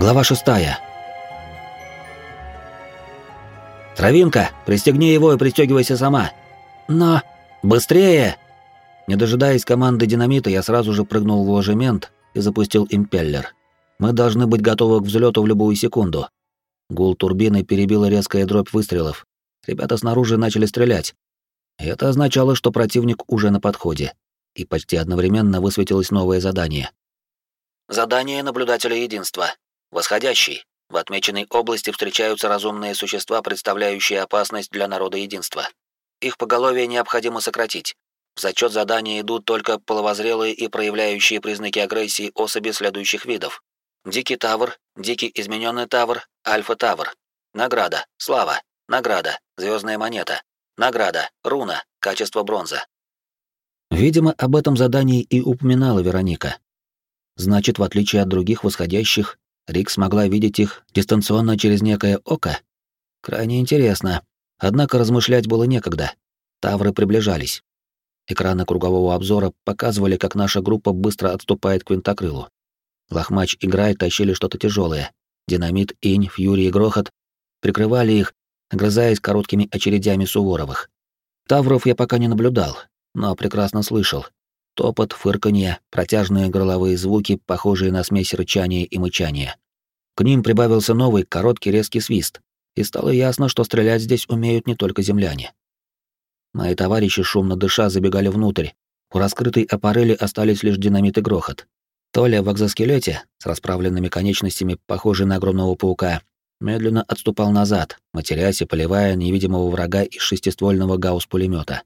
Глава шестая. «Травинка, пристегни его и пристегивайся сама!» «Но... Быстрее!» Не дожидаясь команды динамита, я сразу же прыгнул в ложемент и запустил импеллер. Мы должны быть готовы к взлету в любую секунду. Гул турбины перебила резкая дробь выстрелов. Ребята снаружи начали стрелять. Это означало, что противник уже на подходе. И почти одновременно высветилось новое задание. Задание наблюдателя единства. Восходящий. В отмеченной области встречаются разумные существа, представляющие опасность для народа единства. Их поголовье необходимо сократить. В зачет задания идут только половозрелые и проявляющие признаки агрессии особи следующих видов. Дикий Тавр, Дикий измененный Тавр, Альфа Тавр. Награда, слава, награда, звездная монета. Награда, руна, качество бронза. Видимо, об этом задании и упоминала Вероника. Значит, в отличие от других восходящих, Рик смогла видеть их дистанционно через некое око? Крайне интересно. Однако размышлять было некогда. Тавры приближались. Экраны кругового обзора показывали, как наша группа быстро отступает к винтокрылу. Лохмач и Грай тащили что-то тяжелое. Динамит, Инь, Фьюри и Грохот прикрывали их, огрызаясь короткими очередями Суворовых. Тавров я пока не наблюдал, но прекрасно слышал. Топот, фырканье, протяжные горловые звуки, похожие на смесь рычания и мычания. К ним прибавился новый, короткий резкий свист, и стало ясно, что стрелять здесь умеют не только земляне. Мои товарищи, шумно дыша, забегали внутрь. У раскрытой аппарели остались лишь динамит и грохот. Толя в экзоскелете, с расправленными конечностями, похожий на огромного паука, медленно отступал назад, матерясь и поливая невидимого врага из шестиствольного гаусс-пулемета.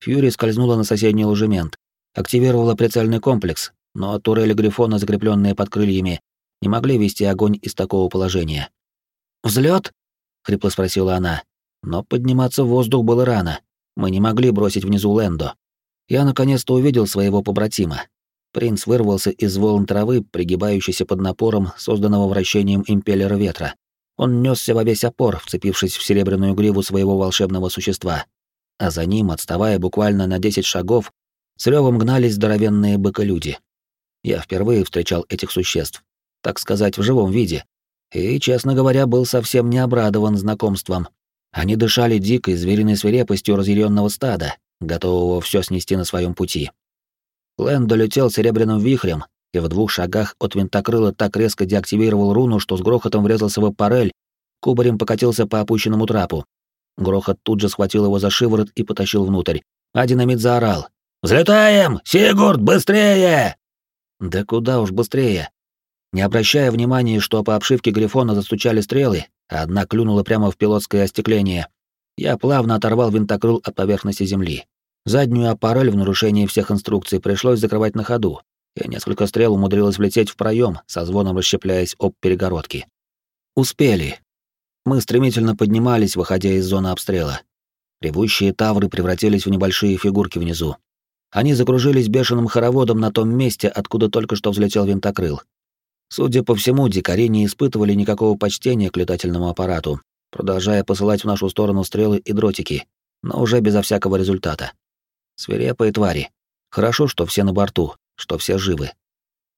Фьюри скользнула на соседний ложемент, активировала прицельный комплекс, но турели Грифона, закрепленные под крыльями, не могли вести огонь из такого положения. Взлет? хрипло спросила она. Но подниматься в воздух было рано. Мы не могли бросить внизу Лендо. Я наконец-то увидел своего побратима. Принц вырвался из волн травы, пригибающейся под напором, созданного вращением импеллера ветра. Он несся во весь опор, вцепившись в серебряную гриву своего волшебного существа. А за ним, отставая буквально на 10 шагов, с ревом гнались здоровенные быколюди. Я впервые встречал этих существ, так сказать, в живом виде, и, честно говоря, был совсем не обрадован знакомством. Они дышали дикой звериной свирепостью разъяренного стада, готового все снести на своем пути. Лэн долетел серебряным вихрем и в двух шагах от винтокрыла так резко деактивировал руну, что с грохотом врезался в аппарель, кубарем покатился по опущенному трапу. Грохот тут же схватил его за шиворот и потащил внутрь, а динамит заорал. «Взлетаем! Сигурд, быстрее!» Да куда уж быстрее. Не обращая внимания, что по обшивке Грифона застучали стрелы, одна клюнула прямо в пилотское остекление, я плавно оторвал винтокрыл от поверхности земли. Заднюю аппарель в нарушении всех инструкций пришлось закрывать на ходу, и несколько стрел умудрилось влететь в проем, со звоном расщепляясь об перегородки. Успели. Мы стремительно поднимались, выходя из зоны обстрела. Ревущие тавры превратились в небольшие фигурки внизу. Они закружились бешеным хороводом на том месте, откуда только что взлетел винтокрыл. Судя по всему, дикари не испытывали никакого почтения к летательному аппарату, продолжая посылать в нашу сторону стрелы и дротики, но уже безо всякого результата. Свирепые твари. Хорошо, что все на борту, что все живы.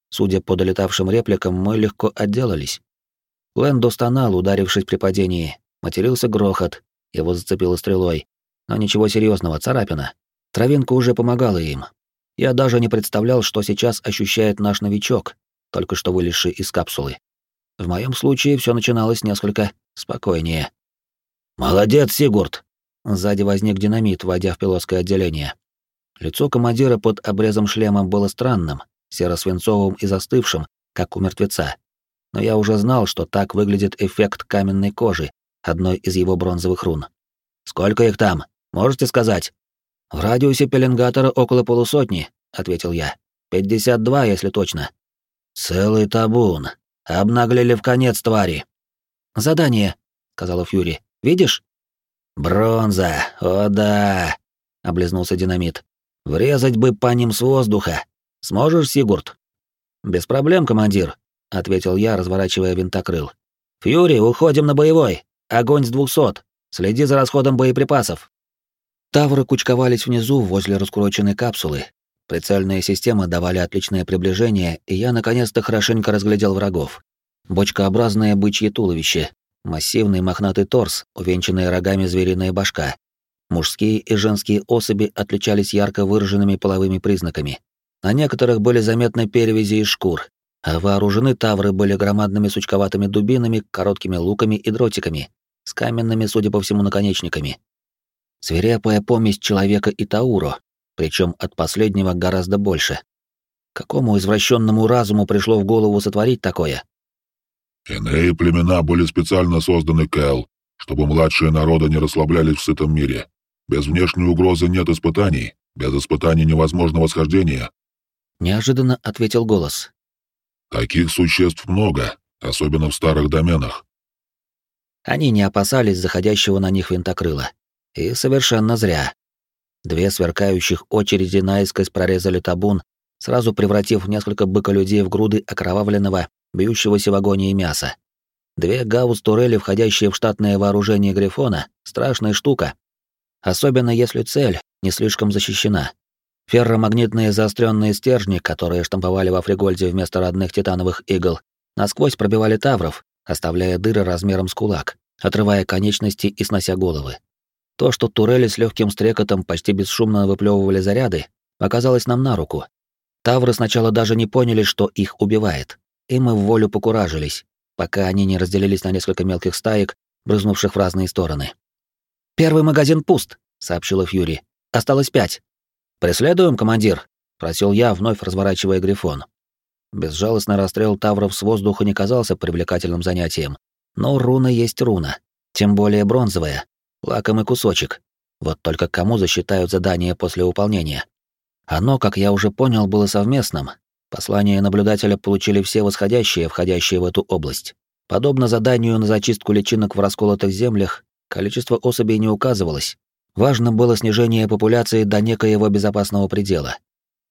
Судя по долетавшим репликам, мы легко отделались. Лэндо стонал, ударившись при падении. Матерился грохот, его зацепило стрелой. Но ничего серьезного, царапина. Травинка уже помогала им. Я даже не представлял, что сейчас ощущает наш новичок, только что вылезший из капсулы. В моем случае все начиналось несколько спокойнее. «Молодец, Сигурд!» Сзади возник динамит, войдя в пилотское отделение. Лицо командира под обрезом шлема было странным, серо-свинцовым и застывшим, как у мертвеца. Но я уже знал, что так выглядит эффект каменной кожи, одной из его бронзовых рун. «Сколько их там? Можете сказать?» «В радиусе пеленгатора около полусотни», — ответил я. «Пятьдесят два, если точно». «Целый табун. Обнаглели в конец твари». «Задание», — сказала Фьюри. «Видишь?» «Бронза, о да», — облизнулся динамит. Врезать бы по ним с воздуха. Сможешь, Сигурд? Без проблем, командир, ответил я, разворачивая винтокрыл. Фьюри, уходим на боевой. Огонь с двухсот. Следи за расходом боеприпасов. Тавры кучковались внизу возле раскуроченной капсулы. Прицельные системы давали отличное приближение, и я наконец-то хорошенько разглядел врагов. бочкообразное бычье туловище, массивный мохнатый торс, увенчанный рогами звериная башка. Мужские и женские особи отличались ярко выраженными половыми признаками. На некоторых были заметны перевязи из шкур, а вооружены тавры были громадными сучковатыми дубинами, короткими луками и дротиками, с каменными, судя по всему, наконечниками. Свирепая помесь человека и Тауро, причем от последнего гораздо больше. Какому извращенному разуму пришло в голову сотворить такое? Иные племена были специально созданы Кэл, чтобы младшие народы не расслаблялись в сытом мире. Без внешней угрозы нет испытаний, без испытаний невозможно восхождение. Неожиданно ответил голос. Таких существ много, особенно в старых доменах. Они не опасались заходящего на них винтокрыла. И совершенно зря. Две сверкающих очереди наискось прорезали табун, сразу превратив несколько быка-людей в груды окровавленного, бьющегося в агонии мяса. Две гаусс-турели, входящие в штатное вооружение Грифона, страшная штука. Особенно если цель не слишком защищена. Ферромагнитные заостренные стержни, которые штамповали во Фригольде вместо родных титановых игл, насквозь пробивали тавров, оставляя дыры размером с кулак, отрывая конечности и снося головы. То, что турели с легким стрекотом почти бесшумно выплевывали заряды, оказалось нам на руку. Тавры сначала даже не поняли, что их убивает, и мы в волю покуражились, пока они не разделились на несколько мелких стаек, брызнувших в разные стороны. «Первый магазин пуст», — сообщила Фьюри. «Осталось пять». «Преследуем, командир», — просил я, вновь разворачивая грифон. Безжалостный расстрел тавров с воздуха не казался привлекательным занятием, но руна есть руна, тем более бронзовая, Лакомый кусочек. Вот только кому засчитают задание после выполнения? Оно, как я уже понял, было совместным. Послание наблюдателя получили все восходящие, входящие в эту область. Подобно заданию на зачистку личинок в расколотых землях, количество особей не указывалось. Важно было снижение популяции до некоего безопасного предела.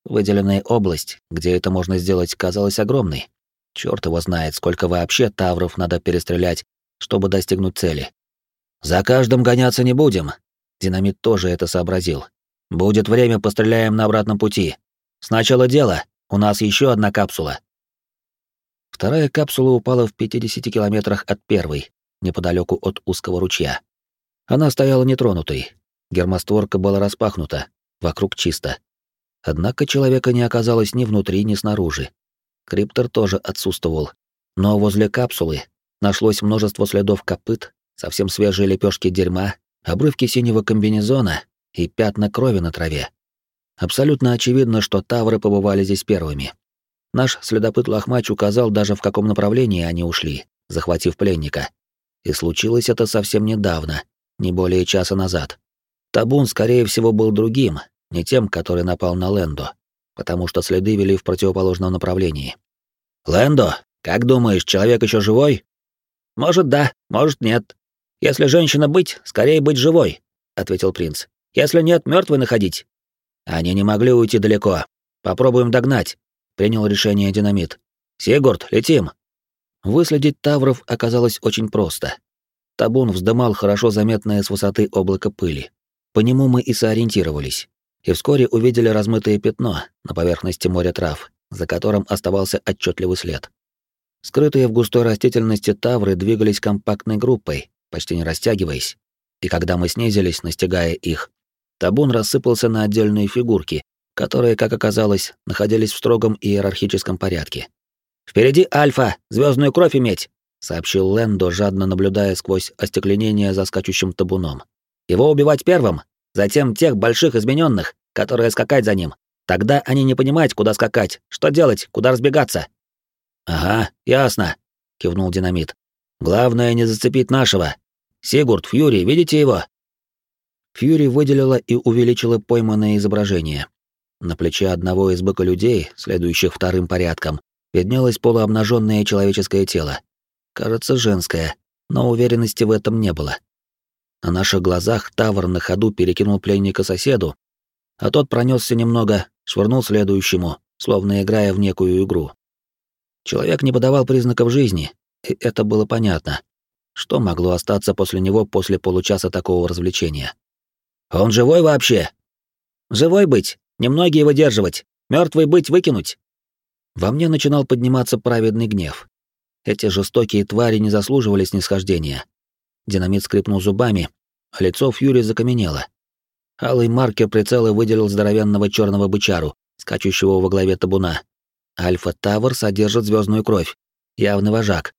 Выделенная область, где это можно сделать, казалась огромной. Черт его знает, сколько вообще тавров надо перестрелять, чтобы достигнуть цели. За каждым гоняться не будем. Динамит тоже это сообразил. Будет время, постреляем на обратном пути. Сначала дело. У нас еще одна капсула. Вторая капсула упала в 50 километрах от первой, неподалеку от узкого ручья. Она стояла нетронутой. Гермостворка была распахнута, вокруг чисто. Однако человека не оказалось ни внутри, ни снаружи. Криптор тоже отсутствовал. Но возле капсулы нашлось множество следов копыт, совсем свежие лепешки дерьма, обрывки синего комбинезона и пятна крови на траве. Абсолютно очевидно, что тавры побывали здесь первыми. Наш следопыт Лохмач указал даже, в каком направлении они ушли, захватив пленника. И случилось это совсем недавно, не более часа назад. Табун, скорее всего, был другим, не тем, который напал на Лендо, потому что следы вели в противоположном направлении. «Лендо, как думаешь, человек еще живой?» «Может, да, может, нет. Если женщина быть, скорее быть живой, ответил принц. Если нет, мертвый находить. Они не могли уйти далеко. Попробуем догнать, принял решение динамит. Сигурд, летим. Выследить тавров оказалось очень просто. Табун вздымал хорошо заметное с высоты облако пыли. По нему мы и сориентировались. И вскоре увидели размытое пятно на поверхности моря трав, за которым оставался отчетливый след. Скрытые в густой растительности тавры двигались компактной группой, почти не растягиваясь, и когда мы снизились, настигая их, табун рассыпался на отдельные фигурки, которые, как оказалось, находились в строгом иерархическом порядке. «Впереди Альфа! Звездную кровь иметь!» — сообщил Лендо, жадно наблюдая сквозь остекление за скачущим табуном. «Его убивать первым, затем тех больших измененных, которые скакать за ним. Тогда они не понимают, куда скакать, что делать, куда разбегаться». «Ага, ясно», — кивнул Динамит. «Главное не зацепить нашего, Сигурд, Фьюри, видите его?» Фьюри выделила и увеличила пойманное изображение. На плече одного из быка-людей, следующих вторым порядком, виднелось полуобнаженное человеческое тело. Кажется, женское, но уверенности в этом не было. На наших глазах Тавр на ходу перекинул пленника соседу, а тот пронесся немного, швырнул следующему, словно играя в некую игру. Человек не подавал признаков жизни, и это было понятно. Что могло остаться после него после получаса такого развлечения? Он живой вообще? Живой быть, немногие выдерживать, мертвый быть выкинуть. Во мне начинал подниматься праведный гнев. Эти жестокие твари не заслуживали снисхождения. Динамит скрипнул зубами, а лицо Фьюри закаменело. Алый маркер прицела выделил здоровенного черного бычару, скачущего во главе табуна. Альфа Тавр содержит звездную кровь. Явный вожак.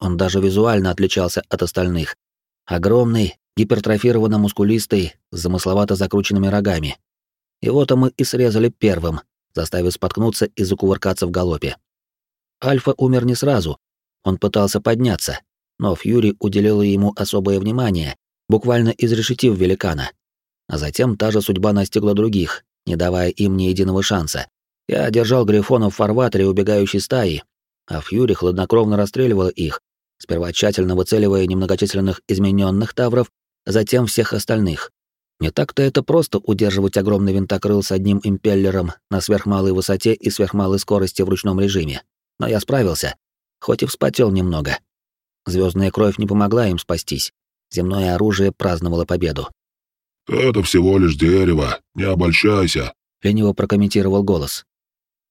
Он даже визуально отличался от остальных. Огромный, гипертрофированно мускулистый, с замысловато закрученными рогами. Его-то мы и срезали первым, заставив споткнуться и закувыркаться в галопе. Альфа умер не сразу, он пытался подняться, но Фьюри уделила ему особое внимание, буквально изрешетив великана. А затем та же судьба настигла других, не давая им ни единого шанса. Я держал грифонов в фарватере убегающей стаи, а Фьюри хладнокровно расстреливала их, сперва тщательно выцеливая немногочисленных измененных тавров, затем всех остальных. Не так-то это просто удерживать огромный винтокрыл с одним импеллером на сверхмалой высоте и сверхмалой скорости в ручном режиме. Но я справился, хоть и вспотел немного. Звездная кровь не помогла им спастись. Земное оружие праздновало победу. «Это всего лишь дерево, не обольщайся», — лениво прокомментировал голос.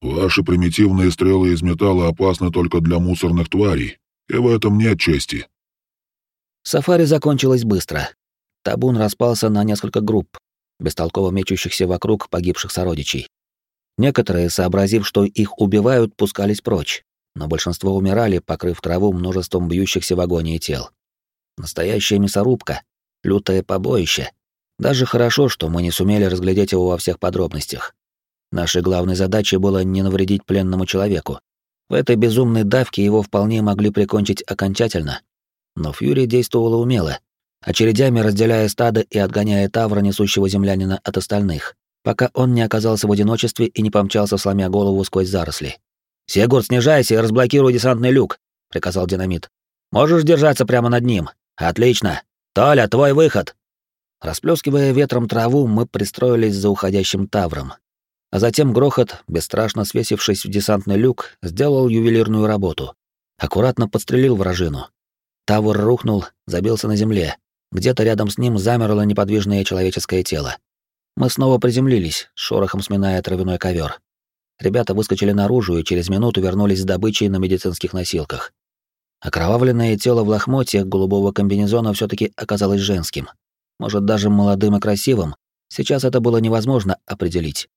«Ваши примитивные стрелы из металла опасны только для мусорных тварей, и в этом нет чести». Сафари закончилось быстро. Табун распался на несколько групп, бестолково мечущихся вокруг погибших сородичей. Некоторые, сообразив, что их убивают, пускались прочь но большинство умирали, покрыв траву множеством бьющихся в агонии тел. Настоящая мясорубка, лютое побоище. Даже хорошо, что мы не сумели разглядеть его во всех подробностях. Нашей главной задачей было не навредить пленному человеку. В этой безумной давке его вполне могли прикончить окончательно. Но Фьюри действовала умело, очередями разделяя стадо и отгоняя тавра, несущего землянина от остальных, пока он не оказался в одиночестве и не помчался, сломя голову сквозь заросли. «Сегур, снижайся и разблокируй десантный люк», — приказал динамит. «Можешь держаться прямо над ним. Отлично. Толя, твой выход». Расплескивая ветром траву, мы пристроились за уходящим тавром. А затем грохот, бесстрашно свесившись в десантный люк, сделал ювелирную работу. Аккуратно подстрелил вражину. Тавр рухнул, забился на земле. Где-то рядом с ним замерло неподвижное человеческое тело. Мы снова приземлились, шорохом сминая травяной ковер. Ребята выскочили наружу и через минуту вернулись с добычей на медицинских носилках. Окровавленное тело в лохмотьях голубого комбинезона все таки оказалось женским. Может, даже молодым и красивым. Сейчас это было невозможно определить.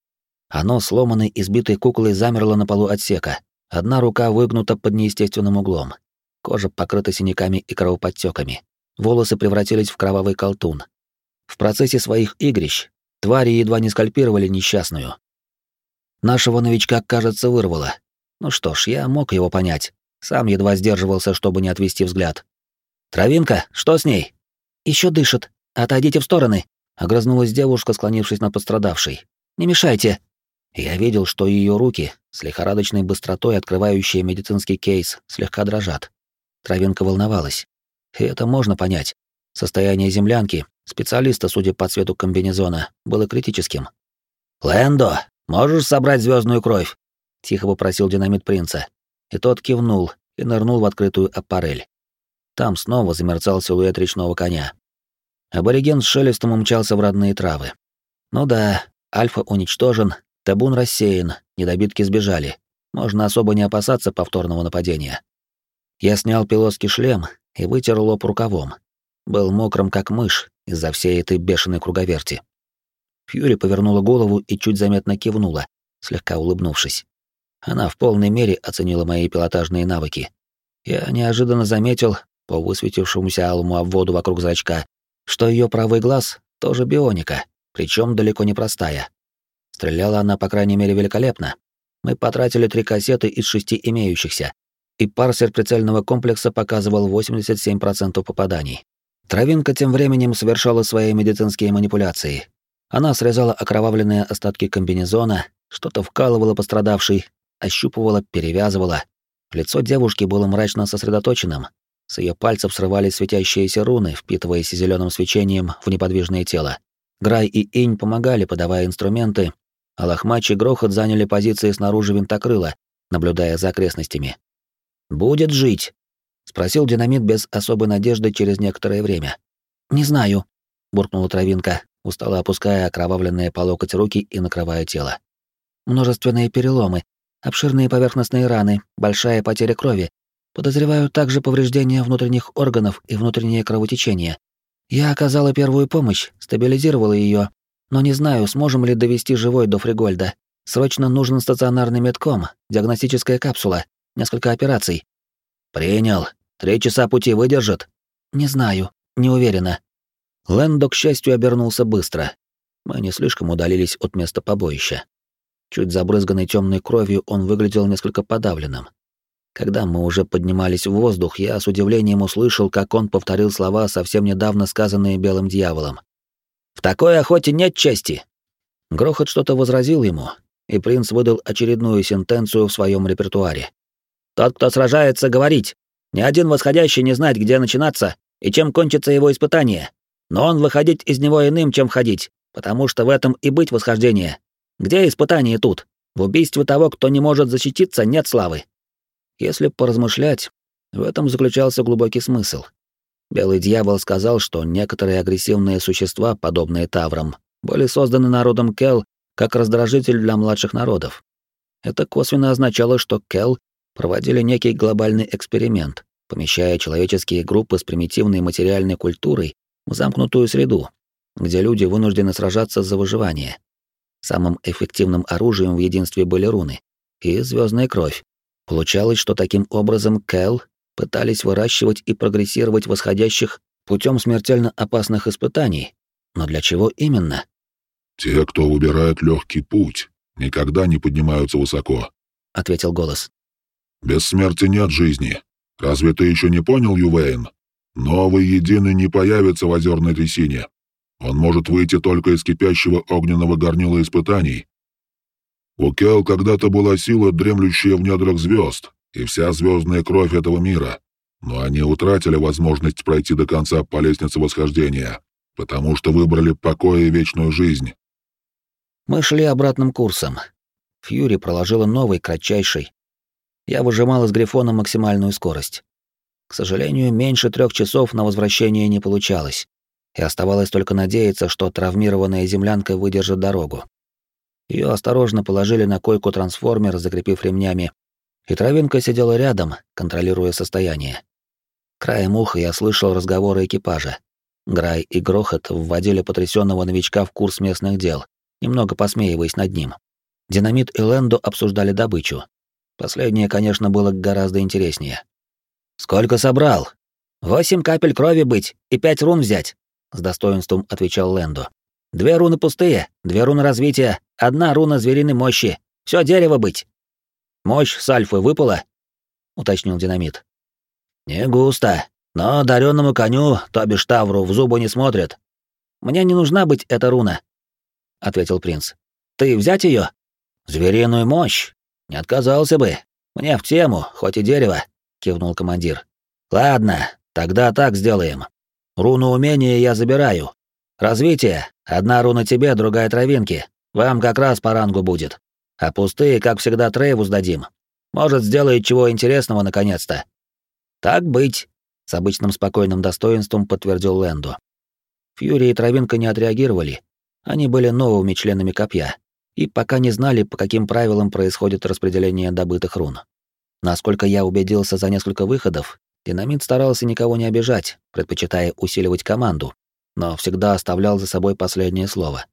Оно, сломанной, избитой куклой, замерло на полу отсека. Одна рука выгнута под неестественным углом. Кожа покрыта синяками и кровоподтеками. Волосы превратились в кровавый колтун. В процессе своих игрищ твари едва не скальпировали несчастную, Нашего новичка, кажется, вырвало. Ну что ж, я мог его понять. Сам едва сдерживался, чтобы не отвести взгляд. «Травинка, что с ней?» Еще дышит. Отойдите в стороны», — огрызнулась девушка, склонившись над пострадавшей. «Не мешайте». Я видел, что ее руки, с лихорадочной быстротой открывающие медицинский кейс, слегка дрожат. Травинка волновалась. И это можно понять. Состояние землянки, специалиста, судя по цвету комбинезона, было критическим. «Лэндо, Можешь собрать звездную кровь?» — тихо попросил динамит принца. И тот кивнул и нырнул в открытую аппарель. Там снова замерцал силуэт речного коня. Абориген с шелестом умчался в родные травы. Ну да, Альфа уничтожен, табун рассеян, недобитки сбежали. Можно особо не опасаться повторного нападения. Я снял пилотский шлем и вытер лоб рукавом. Был мокрым, как мышь, из-за всей этой бешеной круговерти. Фьюри повернула голову и чуть заметно кивнула, слегка улыбнувшись. Она в полной мере оценила мои пилотажные навыки. Я неожиданно заметил, по высветившемуся алому обводу вокруг зрачка, что ее правый глаз тоже бионика, причем далеко не простая. Стреляла она, по крайней мере, великолепно. Мы потратили три кассеты из шести имеющихся, и парсер прицельного комплекса показывал 87% попаданий. Травинка тем временем совершала свои медицинские манипуляции, она срезала окровавленные остатки комбинезона, что-то вкалывала пострадавшей, ощупывала, перевязывала. Лицо девушки было мрачно сосредоточенным. С ее пальцев срывались светящиеся руны, впитываясь зеленым свечением в неподвижное тело. Грай и Инь помогали, подавая инструменты, а Лохмач и Грохот заняли позиции снаружи винтокрыла, наблюдая за окрестностями. «Будет жить?» — спросил динамит без особой надежды через некоторое время. «Не знаю», — буркнула травинка, устало опуская окровавленные по локоть руки и накрывая тело. Множественные переломы, обширные поверхностные раны, большая потеря крови. Подозреваю также повреждения внутренних органов и внутреннее кровотечение. Я оказала первую помощь, стабилизировала ее, но не знаю, сможем ли довести живой до Фригольда. Срочно нужен стационарный медком, диагностическая капсула, несколько операций. Принял. Три часа пути выдержит? Не знаю, не уверена. Лэндо, к счастью, обернулся быстро. Мы не слишком удалились от места побоища. Чуть забрызганный темной кровью, он выглядел несколько подавленным. Когда мы уже поднимались в воздух, я с удивлением услышал, как он повторил слова, совсем недавно сказанные белым дьяволом. «В такой охоте нет чести!» Грохот что-то возразил ему, и принц выдал очередную сентенцию в своем репертуаре. «Тот, кто сражается, говорить. Ни один восходящий не знает, где начинаться и чем кончится его испытание. Но он выходить из него иным, чем входить, потому что в этом и быть восхождение. Где испытание тут? В убийстве того, кто не может защититься, нет славы. Если поразмышлять, в этом заключался глубокий смысл. Белый дьявол сказал, что некоторые агрессивные существа, подобные таврам, были созданы народом Кел как раздражитель для младших народов. Это косвенно означало, что Кел проводили некий глобальный эксперимент, помещая человеческие группы с примитивной материальной культурой в замкнутую среду, где люди вынуждены сражаться за выживание. Самым эффективным оружием в единстве были руны и звездная кровь. Получалось, что таким образом Кэл пытались выращивать и прогрессировать восходящих путем смертельно опасных испытаний. Но для чего именно? «Те, кто выбирает легкий путь, никогда не поднимаются высоко», — ответил голос. «Без смерти нет жизни. Разве ты еще не понял, Ювейн? Новый единый не появится в озерной трясине. Он может выйти только из кипящего огненного горнила испытаний. У Кел когда-то была сила, дремлющая в недрах звезд, и вся звездная кровь этого мира. Но они утратили возможность пройти до конца по лестнице восхождения, потому что выбрали покой и вечную жизнь. Мы шли обратным курсом. Фьюри проложила новый, кратчайший. Я выжимал из Грифона максимальную скорость. К сожалению, меньше трех часов на возвращение не получалось и оставалось только надеяться, что травмированная землянка выдержит дорогу. Ее осторожно положили на койку трансформер, закрепив ремнями, и травинка сидела рядом, контролируя состояние. Краем уха я слышал разговоры экипажа. Грай и Грохот вводили потрясенного новичка в курс местных дел, немного посмеиваясь над ним. Динамит и Лэндо обсуждали добычу. Последнее, конечно, было гораздо интереснее. «Сколько собрал?» «Восемь капель крови быть и пять рун взять», с достоинством отвечал Лэндо. Две руны пустые, две руны развития, одна руна звериной мощи. Все дерево быть. Мощь с альфы выпала? уточнил динамит. Не густо, но даренному коню, то бишь Тавру, в зубы не смотрят. Мне не нужна быть эта руна, ответил принц. Ты взять ее? Звериную мощь. Не отказался бы. Мне в тему, хоть и дерево, кивнул командир. Ладно, тогда так сделаем. Руну умения я забираю. Развитие. Одна руна тебе, другая травинки. Вам как раз по рангу будет. А пустые, как всегда, Трейву сдадим. Может, сделает чего интересного наконец-то. Так быть, с обычным спокойным достоинством подтвердил Лэнду. Фьюри и Травинка не отреагировали. Они были новыми членами копья и пока не знали, по каким правилам происходит распределение добытых рун. Насколько я убедился за несколько выходов, Динамит старался никого не обижать, предпочитая усиливать команду, но всегда оставлял за собой последнее слово.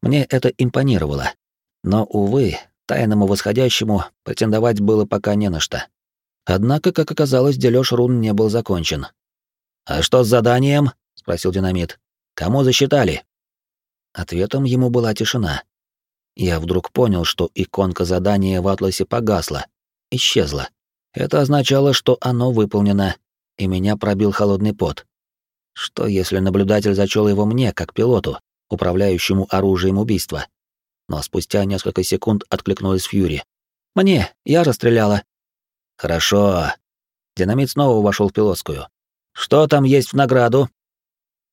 Мне это импонировало. Но, увы, тайному восходящему претендовать было пока не на что. Однако, как оказалось, дележ рун не был закончен. «А что с заданием?» — спросил Динамит. «Кому засчитали?» Ответом ему была тишина. Я вдруг понял, что иконка задания в атласе погасла, исчезла. Это означало, что оно выполнено, и меня пробил холодный пот. Что если наблюдатель зачел его мне, как пилоту, управляющему оружием убийства? Но спустя несколько секунд откликнулась Фьюри. «Мне, я расстреляла». «Хорошо». Динамит снова вошел в пилотскую. «Что там есть в награду?»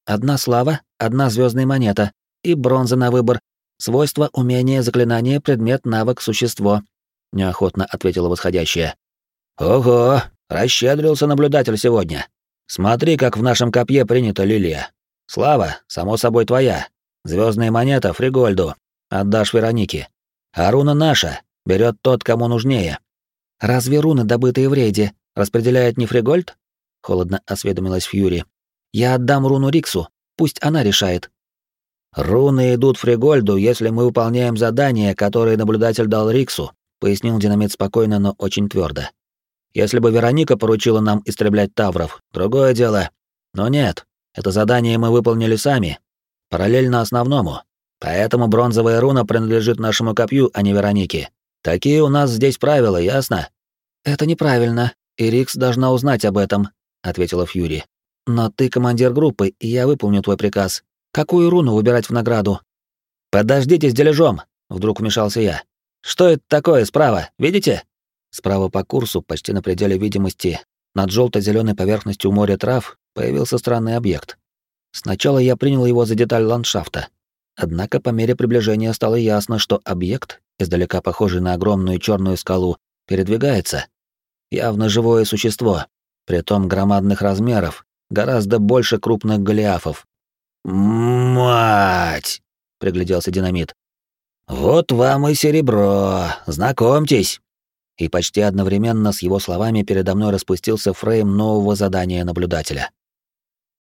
«Одна слава, одна звездная монета и бронза на выбор. Свойства, умение, заклинание, предмет, навык, существо», — неохотно ответила восходящая. «Ого, расщедрился наблюдатель сегодня. Смотри, как в нашем копье принята лилия. Слава, само собой, твоя. Звездная монета Фригольду. Отдашь Веронике. А руна наша. Берет тот, кому нужнее. «Разве руны, добытые в рейде, распределяет не Фригольд?» — холодно осведомилась Фьюри. «Я отдам руну Риксу, пусть она решает». «Руны идут Фригольду, если мы выполняем задание, которое наблюдатель дал Риксу», — пояснил динамит спокойно, но очень твердо. «Если бы Вероника поручила нам истреблять тавров, другое дело. Но нет, это задание мы выполнили сами, параллельно основному. Поэтому бронзовая руна принадлежит нашему копью, а не Веронике. Такие у нас здесь правила, ясно? Это неправильно, и Рикс должна узнать об этом, ответила Фьюри. Но ты командир группы, и я выполню твой приказ. Какую руну выбирать в награду? Подождите с дележом, вдруг вмешался я. Что это такое справа? Видите? Справа по курсу, почти на пределе видимости, над желто зеленой поверхностью моря трав, появился странный объект. Сначала я принял его за деталь ландшафта. Однако по мере приближения стало ясно, что объект, издалека похожий на огромную черную скалу, передвигается. Явно живое существо, притом громадных размеров, гораздо больше крупных голиафов. «Мать!» — пригляделся динамит. «Вот вам и серебро, знакомьтесь!» И почти одновременно с его словами передо мной распустился фрейм нового задания наблюдателя —